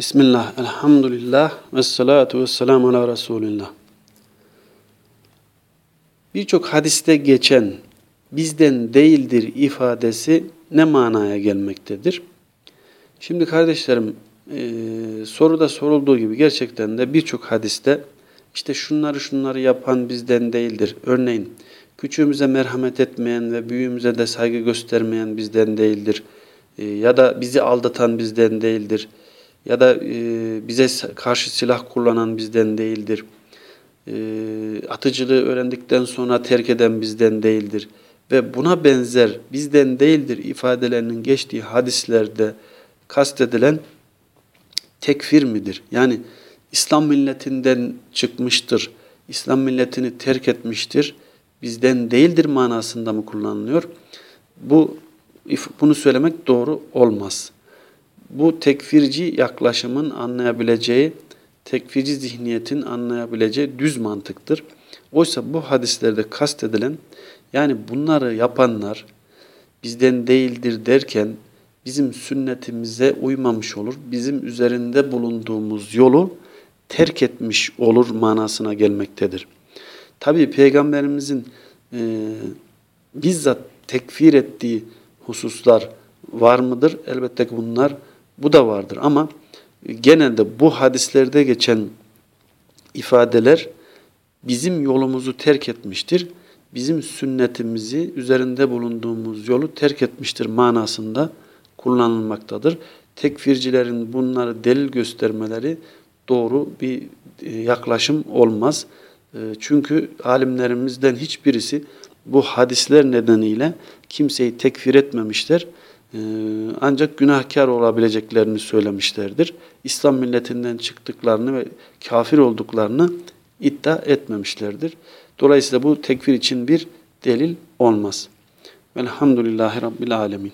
Bismillah, elhamdülillah, ve salatu ve selamu ala Resulillah. Birçok hadiste geçen bizden değildir ifadesi ne manaya gelmektedir? Şimdi kardeşlerim e, soruda sorulduğu gibi gerçekten de birçok hadiste işte şunları şunları yapan bizden değildir. Örneğin küçüğümüze merhamet etmeyen ve büyüğümüze de saygı göstermeyen bizden değildir. E, ya da bizi aldatan bizden değildir ya da e, bize karşı silah kullanan bizden değildir. E, atıcılığı öğrendikten sonra terk eden bizden değildir. Ve buna benzer bizden değildir ifadelerinin geçtiği hadislerde kastedilen tekfir midir? Yani İslam milletinden çıkmıştır, İslam milletini terk etmiştir, bizden değildir manasında mı kullanılıyor? Bu bunu söylemek doğru olmaz bu tekfirci yaklaşımın anlayabileceği, tekfirci zihniyetin anlayabileceği düz mantıktır. Oysa bu hadislerde kastedilen, yani bunları yapanlar bizden değildir derken bizim sünnetimize uymamış olur, bizim üzerinde bulunduğumuz yolu terk etmiş olur manasına gelmektedir. Tabi Peygamberimizin e, bizzat tekfir ettiği hususlar var mıdır? Elbette ki bunlar bu da vardır ama genelde bu hadislerde geçen ifadeler bizim yolumuzu terk etmiştir. Bizim sünnetimizi, üzerinde bulunduğumuz yolu terk etmiştir manasında kullanılmaktadır. Tekfircilerin bunları delil göstermeleri doğru bir e, yaklaşım olmaz. E, çünkü alimlerimizden hiçbirisi bu hadisler nedeniyle kimseyi tekfir etmemişler. Ee, ancak günahkar olabileceklerini söylemişlerdir. İslam milletinden çıktıklarını ve kafir olduklarını iddia etmemişlerdir. Dolayısıyla bu tekfir için bir delil olmaz. Velhamdülillahi Rabbil Alemin.